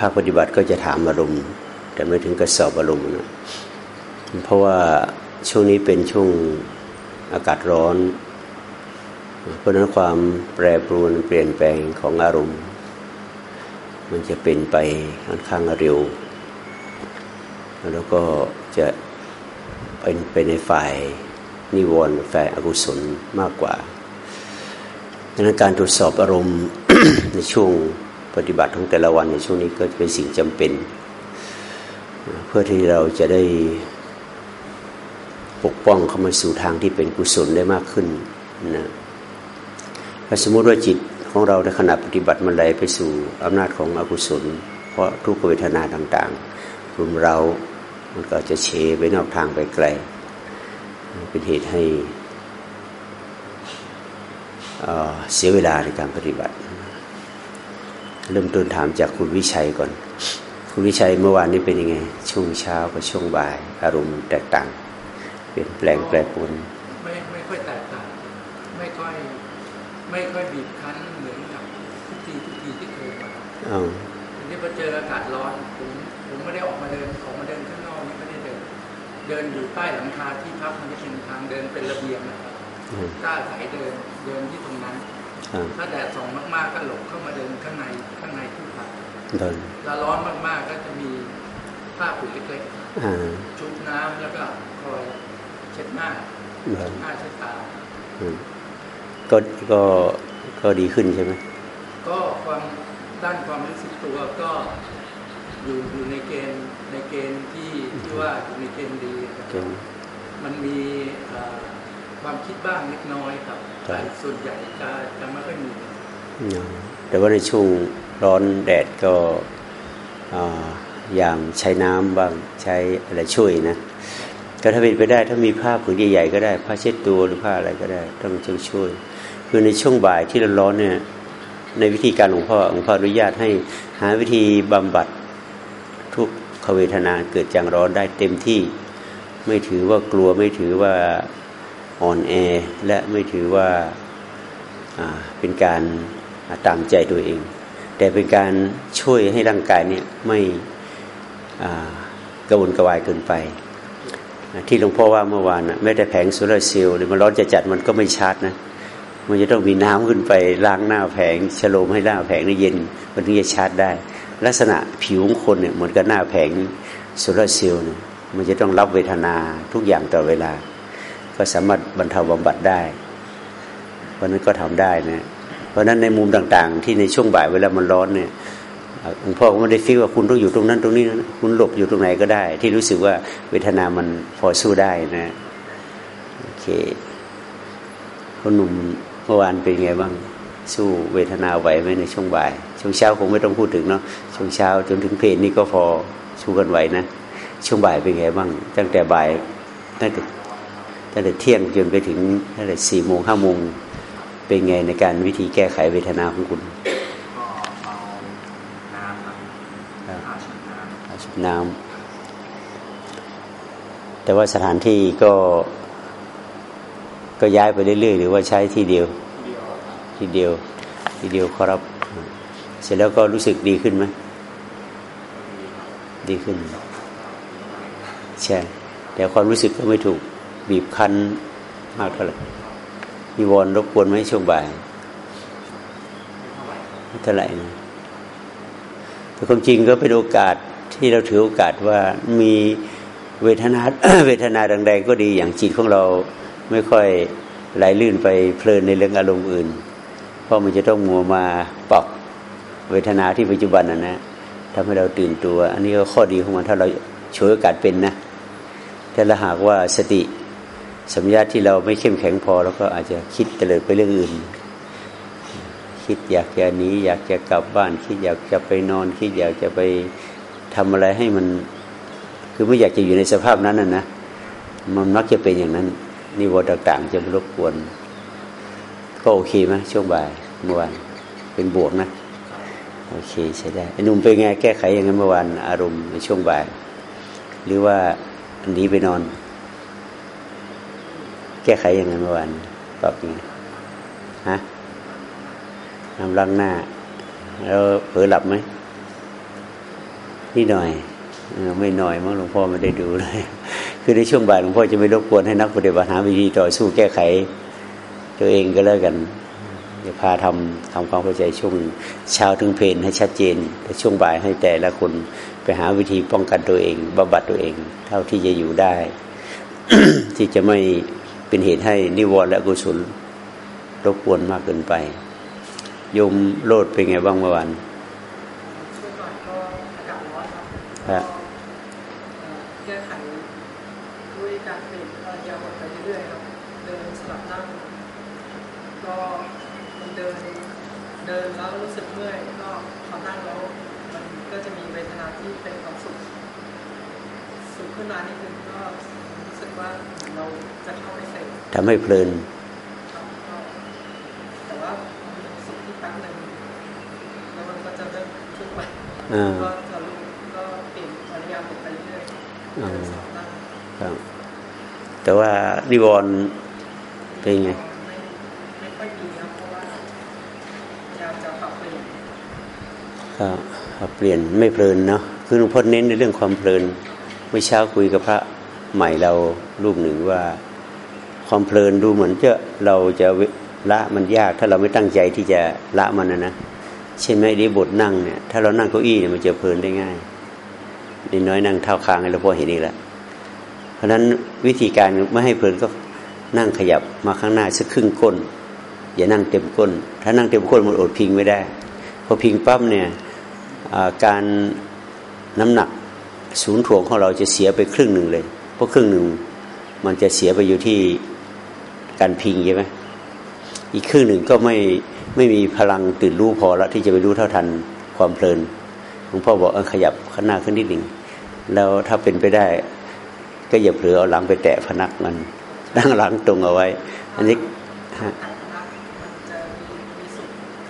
ภาคปฏิบัติก็จะถามอารมณ์ แต่ไม่ถึงกระสอบอารมณ์นะเพราะว่าช่วงนี้เป็นช่วงอากาศร้อน เพราะนั้นความแปรปรวนเปลี่ยนแปลงของอารมณ์ มันจะเป็นไปค่อนข้างเร็ว แล้วก็จะเป็นไปในฝ่ายนิวรณ์ฝ่ายอกุศลมากกว่าดังนั้นการตรวจสอบอารมณ์ในช่วง ปฏิบัติของแต่ละวันในช่วงนี้ก็เป็นสิ่งจำเป็น เพื่อที่เราจะได้ปกป้องเข้ามาสู่ทางที่เป็นกุศลได้มากขึ้นนะถ้าสมมติว่าจิตของเราในขณะปฏิบัติมันไหลไปสู่อำนาจของอกุศล เพราะทุกขเวทนาต่างๆ รุมเรามันก็จะเฉไปนอกทางไปไกล เป็นเหตุให้เสียเวลาในการปฏิบัติ เริ่มต้นถามจากคุณวิชัยก่อน คุณวิชัยเมื่อวานนี้เป็นยังไง ช่วงเช้ากับช่วงบ่าย อารมณ์แตกต่าง เปลี่ยนแปลงแปรปรวนไม่ไม่ค่อยแตกต่าง ไม่ค่อยไม่ค่อยบีบคั้นเหมือนกับทุกทีทุกทีที่เคยมาอ๋อที่พอเจออากาศร้อนผมผมไม่ได้ออกมาเดินออกมาเดินข้างนอกนี่ไม่ได้เดิน เดินอยู่ใต้หลังคาที่พักมันจะเป็นทางเดินเป็นระเบียงนะครับกล้าสายเดินเดินที่ตรงนั้น ถ้าแดดส่องมากๆก็หลบเข้ามาเดินข้างในข้างในที่พักถ้าร้อนมากๆก็จะมีผ้าผืนเล็กๆชุบน้ำแล้วก็คอยเช็ดหน้าหน้าเช็ดตาก็ก็ก็ดีขึ้นใช่ไหมก็ความด้านความรู้สึกตัวก็อยู่อยู่ในเกณฑ์ในเกณฑ์ที่ที่ว่าอยู่ในเกณฑ์ดีมันมี ความคิดบ้างเล็กน้อยครับแต่ส่วนใหญ่จะจะไม่ค่อยมีแต่ว่าในช่วงร้อนแดดก็อย่างใช้น้ำบ้างใช้อะไรช่วยนะก็ถ้าเป็นไปได้ถ้ามีผ้าผืนใหญ่ๆก็ได้ผ้าเช็ดตัวหรือผ้าอะไรก็ได้ต้องช่วยช่วย คือในช่วงบ่ายที่เราร้อนเนี่ยในวิธีการหลวงพ่อหลวงพ่ออนุญาตให้หาวิธีบำบัดทุกขเวทนาเกิดจากร้อนได้เต็มที่ ไม่ถือว่ากลัวไม่ถือว่า อ่อนแอและไม่ถือว่าเป็นการตามใจตัวเอง แต่เป็นการช่วยให้ร่างกายเนี่ยไม่กระวนกระวายเกินไป ที่หลวงพ่อว่าเมื่อวานนะแม้แต่แผงโซลาร์เซลล์มันร้อนจะจัดมันก็ไม่ชาร์จนะมันจะต้องมีน้ำขึ้นไปล้างหน้าแผงชโลมให้หน้าแผงได้เย็นมันถึงจะชาร์จได้ ลักษณะผิวของคนเนี่ยเหมือนกับหน้าแผงโซลาร์เซลล์มันจะต้องรับเวทนาทุกอย่างต่อเวลา ก็สามารถบรรเทาบำบัดได้ เพราะนั้นก็ทำได้นะเพราะนั้นในมุมต่างๆ ที่ในช่วงบ่ายเวลามันร้อนเนี่ยหลวงพ่อก็ไม่ได้ fix ว่าคุณต้องอยู่ตรงนั้นตรงนี้นะคุณหลบอยู่ตรงไหนก็ได้ ที่รู้สึกว่าเวทนามันพอสู้ได้นะโอเคคนหนุ่มเมื่อวานเป็นไงบ้างสู้เวทนาไหวไหมในช่วงบ่าย ช่วงเช้าคงไม่ต้องพูดถึงเนาะช่วงเช้าจนถึงเพลนนี่ก็พอสู้กันไหวนะ ช่วงบ่ายเป็นไงบ้าง ตั้งแต่บ่ายตั้งแต่ ตั้งแต่เที่ยงจนไปถึงตั้งแต่สี่โมงห้าโมงเป็นไงในการวิธีแก้ไขเวทนาของคุณน้ำแต่ว่าสถานที่ก็ก็ย้ายไปเรื่อยๆหรือว่าใช้ที่เดียว ที่เดียว ที่เดียวครับ เสร็จแล้วก็รู้สึกดีขึ้นไหมดีขึ้นใช่แต่ความรู้สึกก็ไม่ถูก บีบคั้นมากเท่าไหร่มีวอนรบกวนไหมช่วงบ่ายเท่าไหร่นะแต่ความจริงก็เป็นโอกาสที่เราถือโอกาสว่ามีเวทนาเวทนาแดงๆก็ดีอย่างจิตของเราไม่ค่อยไหลลื่นไปเพลินในเรื่องอารมณ์อื่น เพราะมันจะต้องมัวมาปอกเวทนาที่ปัจจุบันนะนะทำให้เราตื่นตัว อันนี้ก็ข้อดีของมันถ้าเราช่วยโอกาสเป็นนะแต่ละหากว่าสติ สัมยาที่เราไม่เข้มแข็งพอ แล้วก็อาจจะคิดเตลิดไปเรื่องอื่น คิดอยากจะหนีอยากจะกลับบ้าน คิดอยากจะไปนอน คิดอยากจะไปทำอะไรให้มัน คือไม่อยากจะอยู่ในสภาพนั้นนะนะมันมักจะเป็นอย่างนั้นนิวรณ์ต่างๆ จะรบกวน ก็โอเคไหมช่วงบ่ายเมื่อวานเป็นบวกนะโอเคใช้ได้ไอ้นุ่มเป็นไงแก้ไขยังไงเมื่อวานอารมณ์ในช่วงบ่าย หรือว่าหนีไปนอน แก้ไขยังไงเมื่อวานตอบยังไงฮะน้ำล้างหน้าแล้วเผลอหลับไหมนี่หน่อยไม่หน่อยมั้งหลวงพ่อไม่ได้ดูเลย คือในช่วงบ่ายหลวงพ่อจะไม่รบกวนให้นักปฏิบัติหาวิธีต่อสู้แก้ไข ตัวเองก็แล้วกันจะพาทำทำความเข้าใจช่วงเช้าถึงเพลนให้ชัดเจนแต่ช่วงบ่ายให้แต่ละคนไปหาวิธีป้องกันตัวเองบำบัดตัวเอง เท่าที่จะอยู่ได้ ที่จะไม่ เป็นเหตุให้นิวรณ์และกุศลรบกวนมากเกินไปโยมโลดเป็นไงบ้างเมื่อวานช่วงก่อนก็อากาศร้อนครับแก้ไขด้วยการเปลี่ยนยาวไปเรื่อยๆครับเดินสลับนั่งก็มันเดินเดินแล้วรู้สึกเมื่อยก็พอนั่งแล้วมันก็จะมีเวทนาที่เป็นความสุขสุขขึ้นมานี่คือก็รู้สึกว่าเราจะเข้าไม่เสร็จ ทำให้เพลินแต่ว่าสุขที่แป๊บหนึ่งแล้วมันก็จะเริ่มทุกข์ไปก็จะรู้ก็เปลี่ยนอริยบทไปเรื่อยครับแต่ว่านิวรณ์เป็นไงไม่ค่อยดีครับเพราะว่าอยากจะปรับเปลี่ยนครับปรับเปลี่ยนไม่เพลินเนาะคือหลวงพ่อเน้นในเรื่องความเพลินเมื่อเช้าคุยกับพระใหม่เรารูปหนึ่งว่า ความเพลินดูเหมือนจะเราจะละมันยาก ถ้าเราไม่ตั้งใจที่จะละมันนะนะเช่นไม่ด้บทนั่งเนี่ยถ้าเรานั่งเก้าอี้เนี่ยมันจะเพลินได้ง่ายนิดน้อยนั่งเท้าคางให้เราพอเห็นอีกแล้วเพราะฉะนั้นวิธีการไม่ให้เพลินก็นั่งขยับมาข้างหน้าสักครึ่งก้น อย่านั่งเต็มก้น ถ้านั่งเต็มก้นมันอดพิงไม่ได้พอพิงปั๊บเนี่ยการน้ำหนักศูนย์ถ่วงของเราจะเสียไปครึ่งหนึ่งเลย เพราะครึ่งหนึ่งมันจะเสียไปอยู่ที่ การพิงใช่ไหมอีกครึ่งหนึ่งก็ไม่ไม่มีพลังตื่นรู้พอแล้วที่จะไปรู้เท่าทันความเพลินหลวงพ่อบอกเออขยับข้างหน้าขึ้นนิดหนึ่งแล้วถ้าเป็นไปได้ ก็อย่าเผลอเอาหลังไปแตะพนักมันตั้งหลังตรงเอาไว้ อันนี้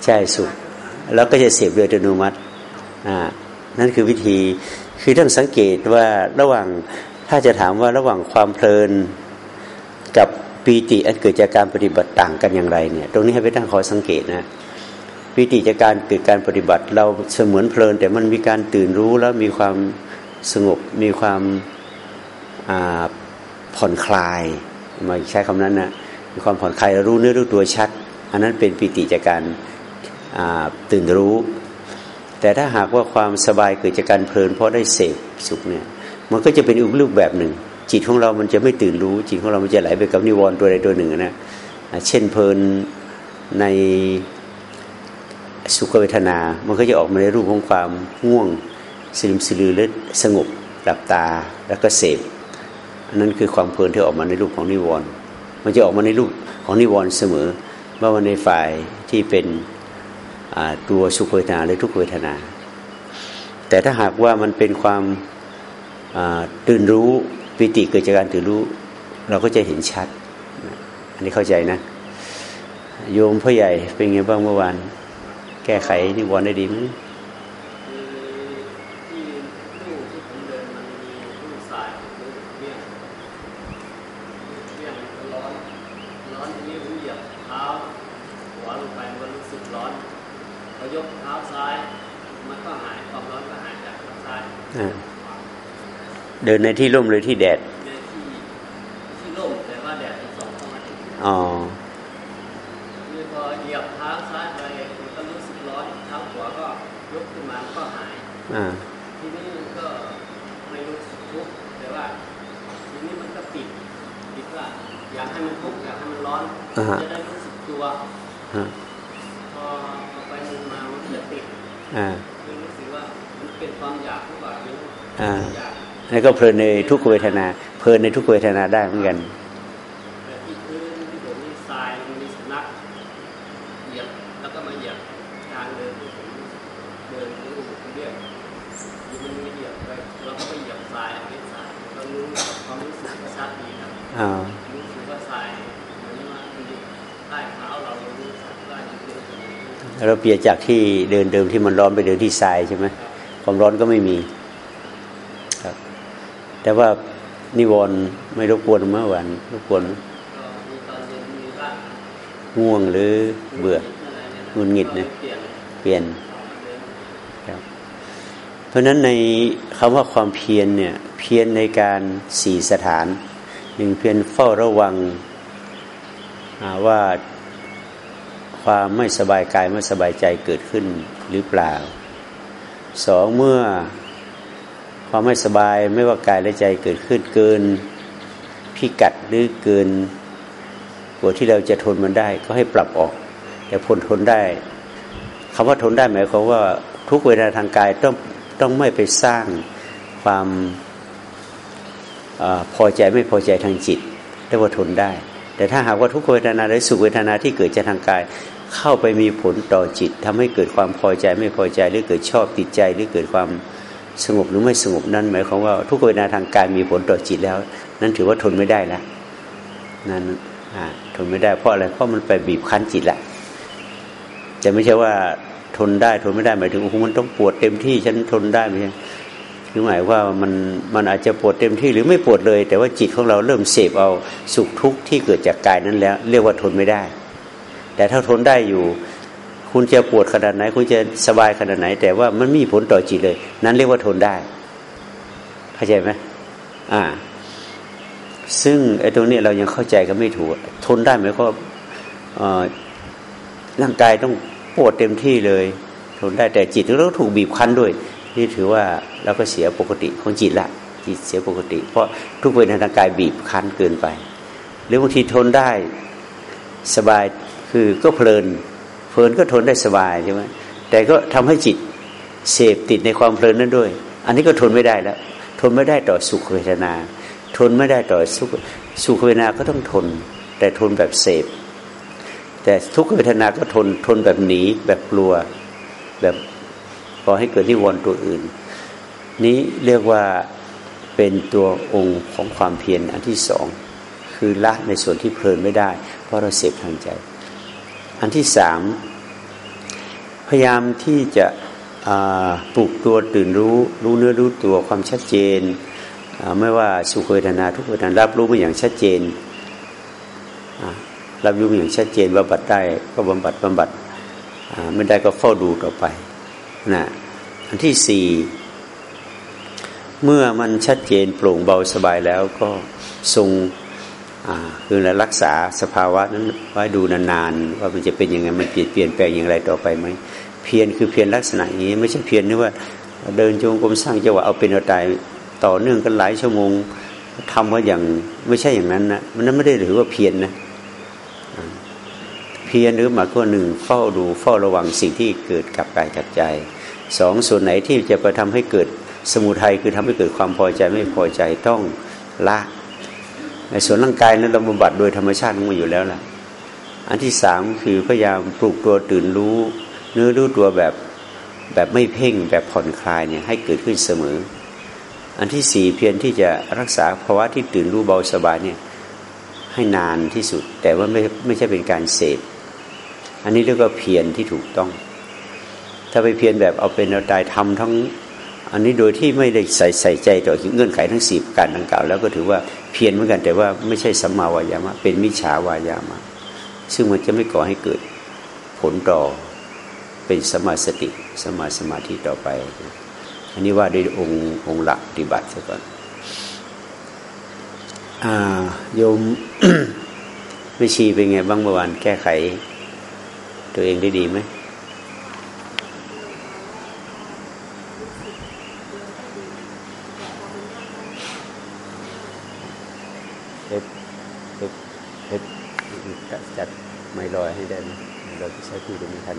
ใช่สุดแล้วก็จะเสียบโดยอัตโนมัติอ่านั่นคือวิธีคือต้องสังเกตว่าระหว่างถ้าจะถามว่าระหว่างความเพลิน ปีติอันเกิดจากการปฏิบัติต่างกันอย่างไรเนี่ย ตรงนี้ให้ไปตั้งขอยสังเกตนะปีติจากการเกิดการปฏิบัติ เราเสมือนเพลิน แต่มันมีการตื่นรู้แล้วมีความสงบมีความผ่อนคลายมาใช้คำนั้นนะมีความผ่อนคลายรู้เนื้อรู้ตัวชัด อันนั้นเป็นปีติจากการตื่นรู้ แต่ถ้าหากว่าความสบายเกิดจากการเพลินเพราะได้เสพสุขเนี่ยมันก็จะเป็นอีกรูปแบบหนึ่ง จิตของเรามันจะไม่ตื่นรู้ จิตของเรามันจะไหลไปกับนิวรณ์ตัวใดตัวหนึ่งนะเช่นเพลินในสุขเวทนา มันก็จะออกมาในรูปของความง่วงสลิมสลือและสงบหลับตาแล้วก็เสพอันนั้นคือความเพลินที่ออกมาในรูปของนิวรณ์มันจะออกมาในรูปของนิวรณ์เสมอว่ามันในฝ่ายที่เป็นตัวสุขเวทนาหรือทุกเวทนา แต่ถ้าหากว่ามันเป็นความตื่นรู้ ปิติเกิดจากการตื่นรู้ เราก็จะเห็นชัด อันนี้เข้าใจนะ โยมพ่อใหญ่เป็นไงบ้างเมื่อวาน แก้ไขนิวรณ์ได้ดีไหมเดินในที่ร่มหรือที่แดดที่ร่มแต่ว่าแดดสองเข้ามาอ๋อคือพอเหยียบเท้าซ้ายไปมันก็รู้สึกร้อนเท้าขวาก็ยกขึ้นมาก็หายอ่าทีนี้ก็ไม่รู้สึกทุกข์แต่ว่าทีนี้มันก็ปิดปิดว่าอยากให้มันทุกข์อยากให้มันร้อนจะได้รู้สึกตัวพอไปมุมมามันจะติดอ่ารู้สึกว่ามันเป็นความอยากหรือเปล่าไม่รู้อยาก แล้วก็เพลินในทุกเวทนา เพลินในทุกเวทนาได้เหมือนกันอ่าเราเปลี่ยนจากที่เดินเดิมที่มันร้อนไปเดินที่ทรายใช่ไหมความร้อนก็ไม่มี แต่ว่านิวรณ์ไม่รบกวนเมื่อวานรบกวนง่วงหรือเบื่องุนหงิดนะเปลี่ยนครับราะฉะนั้นในคำว่าความเพียรเนี่ยเพียรในการสี่สถานหนึ่งเพียรเฝ้าระวังว่าความไม่สบายกายไม่สบายใจเกิดขึ้นหรือเปล่าสองเมื่อ ความไม่สบายไม่ว่ากายและใจเกิดขึ้นเกินพิกัดหรือเกินกว่าที่เราจะทนมันได้ ก็ให้ปรับออก แต่พลทนได้คำว่าทนได้หมายความว่าทุกเวลาทางกายต้องต้องไม่ไปสร้างความอพอใจไม่พอใจทางจิตเรียกว่าทนได้ แต่ถ้าหากว่าทุกเวทนาหรือสุขเวทนาที่เกิดจากทางกาย เข้าไปมีผลต่อจิตทำให้เกิดความพอใจไม่พอใจหรือเกิดชอบติดใจหรือเกิดความ สงบหรือไม่สงบนั้นหมายความว่าทุกเวทนาทางกายมีผลต่อจิตแล้ว นั้นถือว่าทนไม่ได้แล้วนั้นทนไม่ได้เพราะอะไรเพราะมันไปบีบคั้นจิตละจะไม่ใช่ว่าทนได้ทนไม่ได้หมายถึงโอ้โหมันต้องปวดเต็มที่ฉันทนได้ไหมคือหมายว่ามันมันอาจจะปวดเต็มที่หรือไม่ปวดเลย แต่ว่าจิตของเราเริ่มเสพเอาสุขทุกข์ที่เกิดจากกายนั้นแล้ว เรียกว่าทนไม่ได้ แต่ถ้าทนได้อยู่ คุณจะปวดขนาดไหน คุณจะสบายขนาดไหน แต่ว่ามันมีผลต่อจิตเลย นั้นเรียกว่าทนได้เข้าใจไหมอ่า ซึ่งไอ้ตรงนี้เรายังเข้าใจกันไม่ถูก ทนได้ไหมก็ร่างกายต้องปวดเต็มที่เลย ทนได้แต่จิตเราถูกบีบคั้นด้วย นี่ถือว่าเราก็เสียปกติของจิตละจิตเสียปกติ เพราะทุกเวทนาทางกายบีบคั้นเกินไป หรือบางทีทนได้สบายคือก็เพลิน เพลินก็ทนได้สบายใช่ไหมแต่ก็ทำให้จิตเสพติดในความเพลินนั้นด้วย อันนี้ก็ทนไม่ได้แล้ว ทนไม่ได้ต่อสุขเวทนา ทนไม่ได้ต่อสุขสุขเวทนาก็ต้องทน แต่ทนแบบเสพ แต่ทุกขเวทนาก็ทนทนแบบหนีแบบกลัว แบบพอให้เกิดนิวรณ์ตัวอื่น นี้เรียกว่าเป็นตัวองค์ของความเพียรอันที่สองคือละในส่วนที่เพลินไม่ได้ เพราะเราเสพทางใจ อันที่สามพยายามที่จะปลุกตัวตื่นรู้รู้เนื้อรู้ตัวความชัดเจน ไม่ว่าสุขเวทนาทุกเวทนารับรู้มาอย่างชัดเจนรับรู้อย่างชัดเจนว่าบัดได้ก็บำบัดบำบัดไม่ได้ก็เฝ้าดูต่อไปนะอันที่สี่เมื่อมันชัดเจนโปร่งเบาสบายแล้วก็ทรง คือรักษาสภาวะนั้นไว้ดูนานๆว่ามันจะเป็นยังไงมันเปลี่ยนเปลี่ยนแปลงอย่างไรต่อไปไหมเพียรคือเพียรลักษณะอย่างนี้ ไม่ใช่เพียรนี่ว่า เดินจงกรมสร้างจังหวะเอาเป็นเอาตายต่อเนื่องกันหลายชั่วโมงทำว่าอย่างไม่ใช่อย่างนั้นนะมันนั้นไม่ได้ถือว่าเพียรนนะเพียรหรือหมายข้อหนึ่งเฝ้าดูเฝ้าระวังสิ่งที่เกิดกับกายกับใจสองส่วนไหนที่จะไปทำให้เกิดสมุทัยคือทำให้เกิดความพอใจไม่พอใจต้องละ ส่วนร่างกายนั้นเราบำบัดโดยธรรมชาติมันอยู่แล้วล่ะ อันที่สามคือพยายามปลุกตัวตื่นรู้ เนื้อรู้ตัวแบบแบบไม่เพ่งแบบผ่อนคลายเนี่ยให้เกิดขึ้นเสมอ อันที่สี่เพียรที่จะรักษาภาวะที่ตื่นรู้เบาสบายเนี่ยให้นานที่สุด แต่ว่าไม่ไม่ใช่เป็นการเสพอันนี้เรียกว่าเพียรที่ถูกต้อง ถ้าไปเพียรแบบเอาเป็นเอาตายทำทั้ง อันนี้โดยที่ไม่ได้ใส่ใส่ใจต่อเงื่อนไขทั้งสี่ประการดังกล่าว แล้วก็ถือว่าเพียรเหมือนกันแต่ว่าไม่ใช่สัมมาวายามะ เป็นมิจฉาวายามะ ซึ่งมันจะไม่ก่อให้เกิดผลต่อเป็นสมาสติสมาสมาธิต่อไป อันนี้ว่าด้วยองค์องค์หลักปฏิบัติซะก่อนโยมไม่ชีเป็นไงบ้างเมื่อวานแก้ไข ตัวเองได้ดีไหมเฮ็ดเฮ็ดเฮ็ดจัดไม่ลอยให้ได้ไหมเราจะใช้ที่ตรงนี้ทัน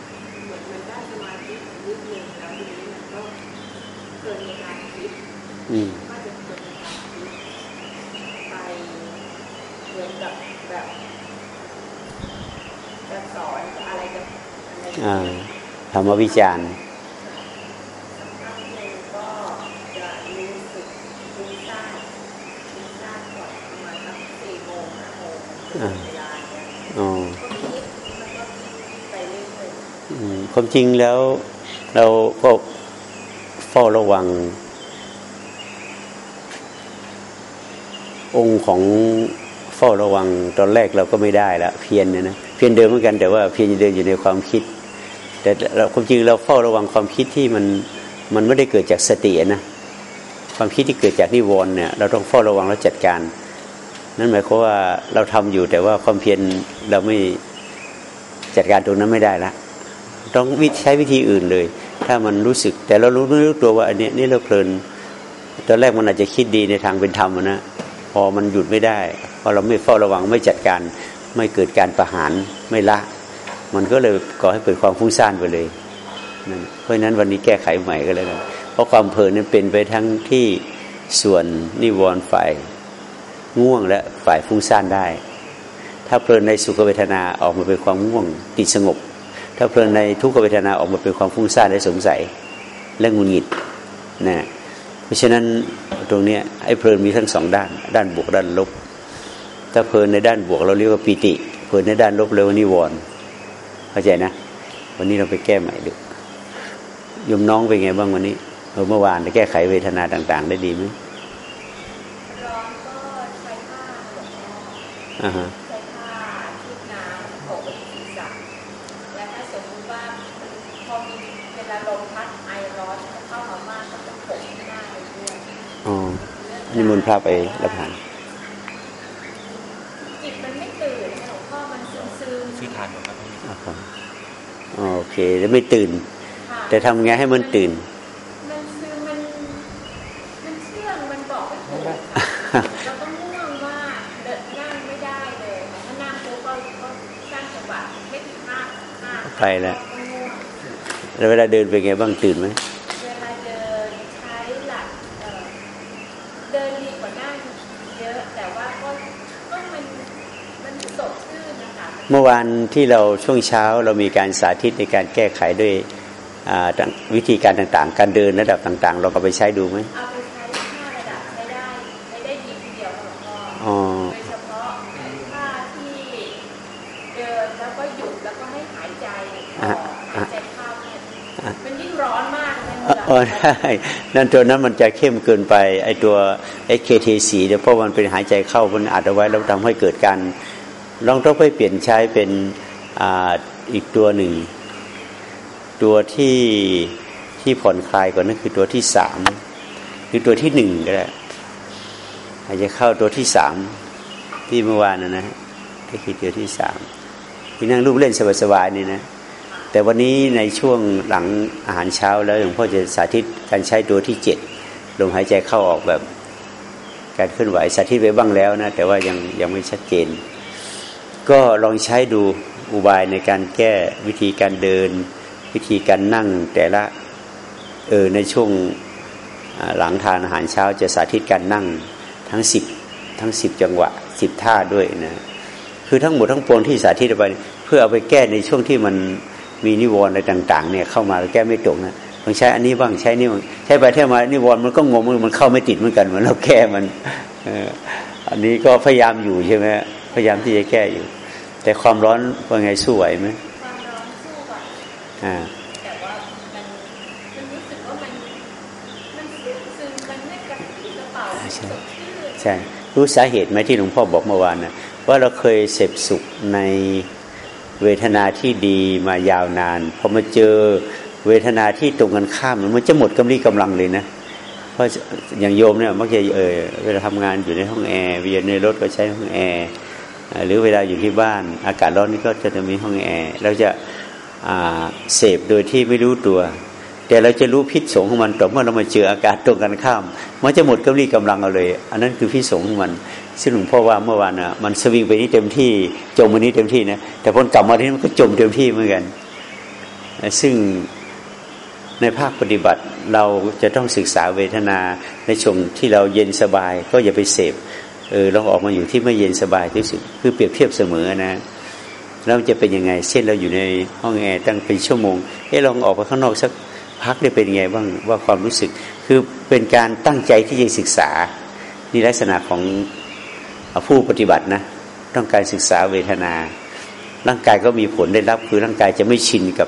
นิดนึงแล้วทีนี้มก็เกินในการคิดก็จะเกินในการคิดไปเหมือนกับแบบจะสอนอะไรกับอ่าธรรมวิจารณ์ความจริงแล้ว เราก็เฝ้าระวัง องค์ของเฝ้าระวังตอนแรกเราก็ไม่ได้ละเพียนเนี่ยนะเพียนเดิมเหมือนกันแต่ว่าเพียนเดินอยู่ในความคิด แต่เราความจริงเราเฝ้าระวังความคิดที่มันมันไม่ได้เกิดจากสตินะความคิดที่เกิดจากนิวรณ์เนี่ยเราต้องเฝ้าระวังและจัดการ นั่นหมายความว่าเราทำอยู่แต่ว่าความเพียรเราไม่จัดการตรงนั้นไม่ได้ละ ต้องใช้วิธีอื่นเลย ถ้ามันรู้สึก แต่เรารู้รู้ตัวว่าอันนี้นี่เราเพลินตอนแรกมันอาจจะคิดดีในทางเป็นธรรมนะพอมันหยุดไม่ได้พอเราไม่เฝ้าระวังไม่จัดการไม่เกิดการประหารไม่ละ มันก็เลยก่อให้เกิดความฟุ้งซ่านไปเลยเพราะฉะนั้นวันนี้แก้ไขใหม่ก็แล้วกันเพราะความเพลินนั้นเป็นไปทั้งที่ส่วนนิวรณ์ฝ่ายง่วงและฝ่ายฟุ้งซ่านได้ ถ้าเพลินในสุขเวทนาออกมาเป็นความง่วงติดสงบ ถ้าเพลินในทุกขเวทนาออกมาเป็นความฟุ้งซ่านและสงสัยและงุนหงิดนะเพราะฉะนั้นตรงนี้ไอ้เพลินมีทั้งสองด้าน ด้านบวกด้านลบ ถ้าเพลินในด้านบวกเราเรียกว่าปีติ เพลินในด้านลบเรียกว่านิวรณ์เข้าใจนะ วันนี้เราไปแก้ใหม่ดูยมน้องเป็นไงบ้างวันนี้เมื่อวานได้แก้ไขเวทนาต่าง ๆ ได้ดีไหมร้อนก็ใช้ผ้าหลวงพ่ออ่าฮะใช้ผ้าชุบน้ำโขกศีรษะและถ้าสมมติว่าพอมีเวลาลมพัดไอร้อนเข้ามามากก็จะโขกหน้าไปด้วยอ๋อ นี่มุนพระไปรับผ่านจิตมันไม่ตื่นหลวงพ่อมันซึมซึมคือทานหมดครับโอเคแล้วไม่ตื่น แต่ทำไงให้มันตื่นเราก็ง่วงว่าเดินนั่งไม่ได้เลยถ้านั่งปุ๊บก็ก็สร้างจังหวะไม่ถึงห้าห้าไปแล้วแล้วเวลาเดินเป็นไงบ้างตื่นไหมเวลาเดินใช้หลักเดินดีกว่านั่งเยอะแต่ว่าก็ก็มันมันสดชื่นนะคะ เมื่อวานที่เราช่วงเช้าเรามีการสาธิตในการแก้ไขด้วยวิธีการต่างๆ การเดินระดับต่าง ๆ เราก็ไปใช้ดูไหมเอาไปโดยเฉพาะท่าที่เดินแล้วก็หยุดแล้วก็ให้หายใจออกหายใจเข้าเนี่ยมันยิ่งร้อนมากเลยอ๋อใช่นั่นตัวนั้นมันจะเข้มเกินไปไอตัว XKT4 เนี่ยเพราะมันเป็นหายใจเข้ามันอัดเอาไว้แล้วทำให้เกิดการ ลองต้องไปเปลี่ยนใช้เป็นออีกตัวหนึ่ง ตัวที่ที่ผ่อนคลายกว่านั่นคือตัวที่สามคือตัวที่หนึ่งก็ได้อาจจะเข้าตัวที่สามที่เมื่อวานนะนะก็คือตัวที่สามที่นั่งรูปเล่นสบายๆนี่นะแต่วันนี้ในช่วงหลังอาหารเช้าแล้วหลวงพ่อจะสาธิตการใช้ตัวที่เจ็ดลมหายใจเข้าออกแบบ การเคลื่อนไหวสาธิตไปบ้างแล้วนะแต่ว่ายังยังไม่ชัดเจน ก็ลองใช้ดูอุบายในการแก้วิธีการเดิน วิธีการนั่งแต่ละเออในช่วงหลังทานอาหารเช้าจะสาธิตการนั่งทั้งสิบทั้งสิบจังหวะสิบท่าด้วยนะคือทั้งหมดทั้งปวงที่สาธิตไป เพื่อเอาไปแก้ในช่วงที่มันมีนิวรณ์อะไรต่าง ๆ เนี่ยเข้ามาแก้ไม่ตกนะต้องใช้อันนี้บ้างใช้นี่บ้างใช้ไปเท่ามานิวรณ์มันก็งงมันเข้าไม่ติดเหมือนกันเหมือนเราแก้มันอันนี้ก็พยายามอยู่ใช่ไหมพยายามที่จะแก้อยู่ แต่ความร้อนว่าไงสู้ไหวไหมความร้อนสู้ไหวอ่าแต่ว่ามันมันรู้สึกว่ามันมันซึมมันไม่กระปี้กระเป๋าใช่ใช่รู้สาเหตุไหมที่หลวงพ่อบอกเมื่อวานนะว่าเราเคยเสพสุขในเวทนาที่ดีมายาวนานพอมาเจอเวทนาที่ตรงกันข้ามมันจะหมดกำลังกำลังเลยนะเพราะอย่างโยมเนี่ยมักจะเออเวลาทำงานอยู่ในห้องแอร์เวียนในรถก็ใช้ห้องแอร์ หรือเวลาอยู่ที่บ้าน อากาศร้อนนี่ก็จะมีห้องแอร์เราจะเสพโดยที่ไม่รู้ตัว แต่เราจะรู้พิษสงของมันต่อเมื่อเรามาเจออากาศตรงกันข้าม มันจะหมดกำลังกำลังเอาเลย อันนั้นคือพิษสงของมันซึ่งหลวงพ่อว่าเมื่อวานอะมันสวิงไปนี่เต็มที่จมวันนี้เต็มที่นะแต่พอกลับมาที่นี่มันก็จมเต็มที่เหมือนกัน ซึ่งในภาคปฏิบัติเราจะต้องศึกษาเวทนาในช่วงที่เราเย็นสบาย ก็อย่าไปเสพ เออเราออกมาอยู่ที่ไม่เย็นสบายที่สุดคือเปรียบเทียบเสมอนะแล้วจะเป็นยังไงเช่นเราอยู่ในห้องแอร์ตั้งเป็นชั่วโมงเฮ้ลองออกไปข้างนอกสักพักได้เป็นไงบ้างว่าความรู้สึก คือเป็นการตั้งใจที่จะศึกษานี่ลักษณะของผู้ปฏิบัตินะต้องการศึกษาเวทนา ร่างกายก็มีผลได้รับ คือร่างกายจะไม่ชินกับ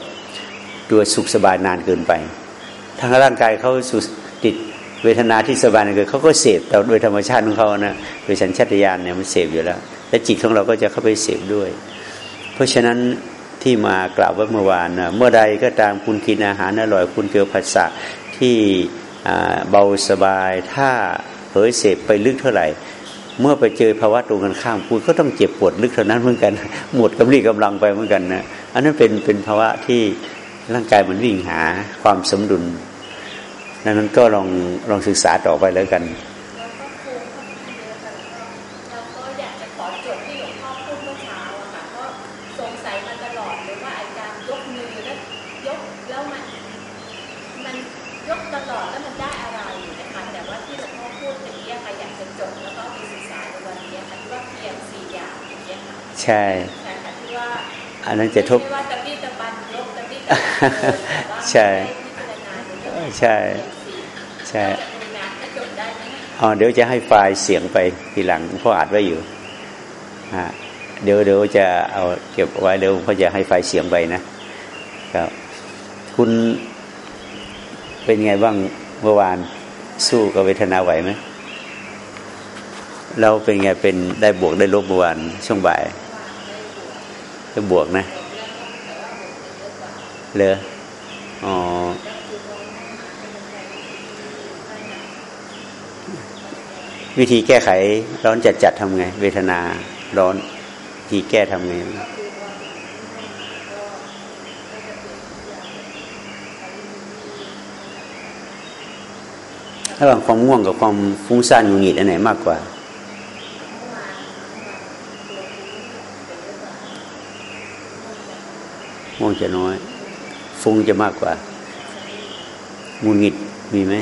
ตัวสุขสบายนานเกินไปทางร่างกายเขาสุด เวทนาที่สบายเกินเขาก็เสพแต่โดยธรรมชาติของเขานะโดยสัญชาตญาณเนี่ยมันเสพอยู่แล้ว และจิตของเราก็จะเข้าไปเสพด้วย เพราะฉะนั้นที่มากล่าวว่าเมื่อวานนะเมื่อใดก็ตามคุณกินอาหารอร่อยคุณเกี่ยวผัสสะที่เบาสบาย ถ้าเผยเสพไปลึกเท่าไหร่ เมื่อไปเจอภาวะตรงกันข้ามคุณก็ต้องเจ็บปวดลึกเท่านั้นเหมือนกันหมดกำลังกำลังไปเหมือนกันนะอันนั้นเป็นเป็นภาวะที่ร่างกายมันวิ่งหาความสมดุล ดังนั้นก็ลองลองศึกษาต่อไปแล้วกันใช่ อันนั้นจะทุบใช่ ใช่ใช่อ๋อเดี๋ยวจะให้ไฟล์เสียงไปทีหลังพ่ออัดไว้อยู่ฮะเดี๋ยวเดี๋ยวจะเอาเก็บไว้เดี๋ยวพ่อจะให้ไฟล์เสียงไปนะครับ คุณเป็นไงบ้างเมื่อวานสู้กับเวทนาไหวไหมเราเป็นไงเป็นได้บวกได้ลบเมื่อวานช่วงบ่ายจะบวกนะเลยอ๋อ วิธีแก้ไขร้อนจัดจัดทำไง เวทนาร้อนทีแก้ทำไงระหว่างความง่วงกับความฟุ้งซ่านหงุดหงิดอันไหนมากกว่า ง่วงจะน้อย ฟุ้งจะมากกว่างูหงิดมีไหม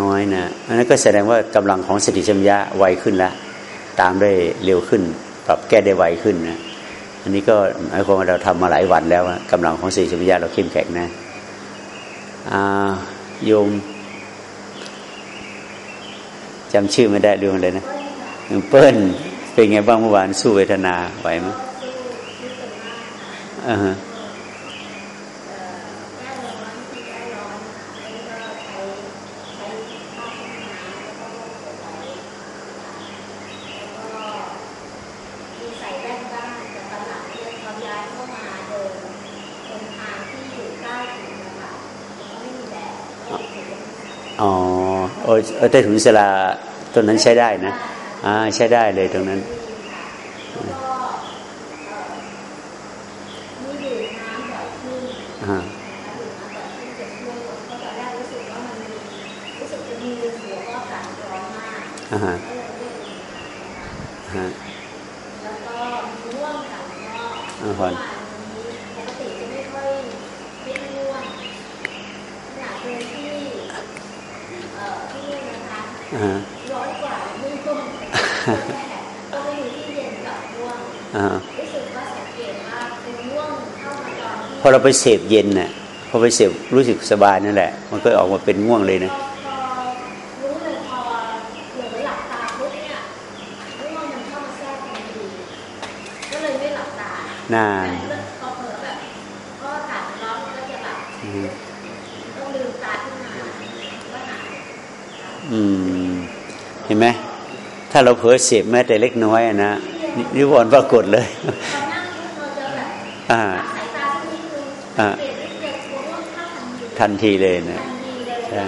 น้อยนะอันนั้นก็แสดงว่ากำลังของสติสัมยาไวขึ้นแล้วตามได้เร็วขึ้น ปรับแก้ได้ไวขึ้นนะอันนี้ก็หมายความว่าเราทำมาหลายวันแล้วกำลังของสติสัมยาเราเข้มแข็งนะอาโยมจำชื่อไม่ได้ดูเลยนะเปิ้ลเป็นไงบ้างเมื่อวานสู้เวทนาไหวไหมอ่าฮะอ๋อเออ ใต้ถุนศิลาต้นนั้นใช้ได้นะอ่าใช้ได้เลยตรงนั้นอ่าฮะฮะแล้วก็ง่วงกับก็อ่าปกติจะไม่ค่อยไม่ง่วงขนาดเดินที่เอ่อที่นะคะ ร้อนกว่าไม่ง่วงก็ไม่อยู่ที่เย็นกับง่วงรู้สึกว่าสังเกตว่าเป็นง่วงเข้ามาตอนที่พอเราไปเสพเย็นน่ะพอไปเสพรู้สึกสบายนั่นแหละ มันก็ออกมาเป็นง่วงเลยนะนานอืม เห็นไหมถ้าเราเผลอเสพแม้แต่เล็กน้อยนะนิวรณ์ปรากฏเลยอ่าอ่าทันทีเลยนะใช่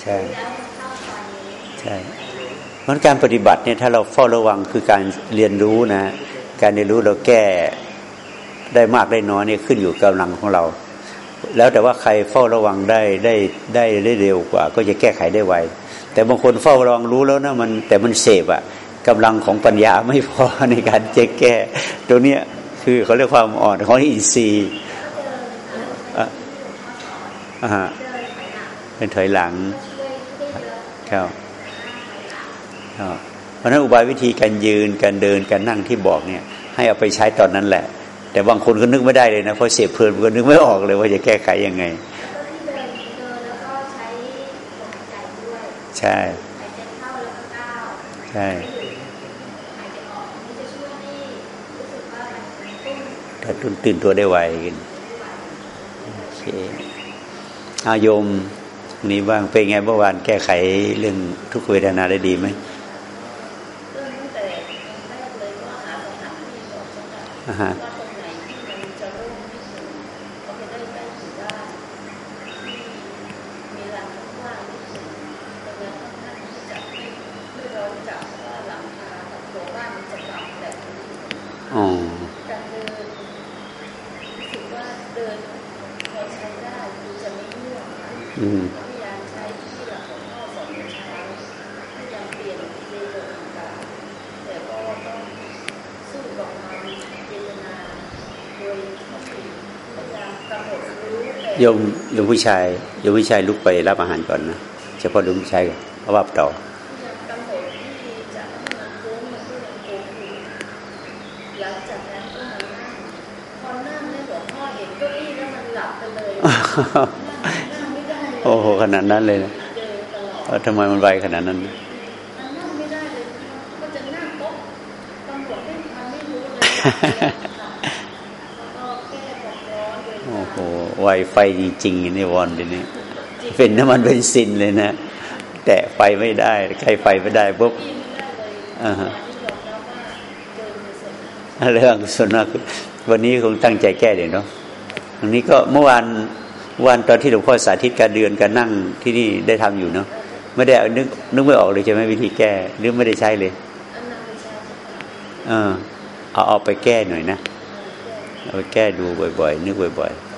ใช่ใช่เพราะการปฏิบัติเนี่ยถ้าเราเฝ้าระวังคือการเรียนรู้นะ การเรียนรู้เราแก้ได้มากได้น้อยนี่ขึ้นอยู่กับกำลังของเรา แล้วแต่ว่าใครเฝ้าระวังได้ได้ได้ได้เร็วกว่า ก็จะแก้ไขได้ไวแต่บางคนเฝ้าระวังรู้แล้วนะมันแต่มันเสพอะกำลังของปัญญาไม่พอในการเจ๊แก้ตัวเนี้ยคือเขาเรียกความอ่อนของอินทรีย์อ่าเป็นถอยหลังครับครับเพราะนั้นอุบายวิธีการยืนการเดินการนั่งที่บอกเนี่ย ให้เอาไปใช้ตอนนั้นแหละ แต่บางคนก็นึกไม่ได้เลยนะเพราะเสียเพลินก็นึกไม่ออกเลยว่าจะแก้ไขยังไงใช่ใช่ถ้าตื่นตื่นตัวได้ไวกันโอเคอายมนี่บ้างเป็นไงเมื่อวานแก้ไขเรื่องทุกเวทนาได้ดีไหมอ่าฮะอ๋อการเดินรู้สึกว่าเดินพอใช้ได้คือจะไม่ง่วงพยายามใช้ที่หลักของพ่อสอนเช้าพยายามเปลี่ยนเรโอต่างๆแต่ก็ต้องสู้กับความเจตนาโดยที่พยายามกำหนดรู้แต่โยมโยมผู้ชายโยมผู้ชายลุกไปรับอาหารก่อนนะเฉพาะโยมผู้ชายเพราะว่าต่อโอ้โหขนาดนั้นเลยนะทำไมมันไวขนาดนั้นโอ้โหไวไฟจริงๆในวันเดี๋ยวนี้เป็นน้ำมันเป็นซินเลยนะ แตะไฟไม่ได้ ใครไฟไม่ได้ปุ๊บอ่าฮะเรื่องส่วนมากวันนี้คงตั้งใจแก้เลยเนาะอันนี้ก็เมื่อวาน วันตอนที่หลวงพ่อสาธิตการเดือนการนั่งที่นี่ได้ทำอยู่เนาะไม่ได้นึกนึกไม่ออกเลยใช่ไหมวิธีแก้หรือไม่ได้ใช้เลยเออเอาเอาไปแก้หน่อยนะเอาไปแก้ดูบ่อย ๆ นึกบ่อย ๆ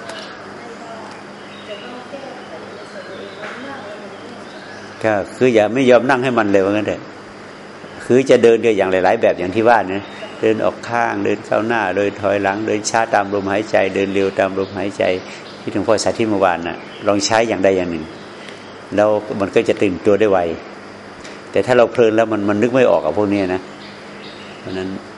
ก็คืออย่าไม่ยอมนั่งให้มันเลยว่างั้นเถอะคือจะเดินเดินอย่างหลาย ๆ แบบอย่างที่ว่านะเดินออกข้างเดินเข้าหน้า เดินถอยหลัง เดินช้าตามลมหายใจ เดินเร็วตามลมหายใจ ที่หลวงพ่อสาธิตเมื่อวานนะ่ะลองใช้อย่างใดอย่างหนึ่ง แล้วมันก็จะตื่นตัวได้ไวแต่ถ้าเราเพลินแล้วมันมันนึกไม่ออกกับพวกนี้นะเพราะนั้น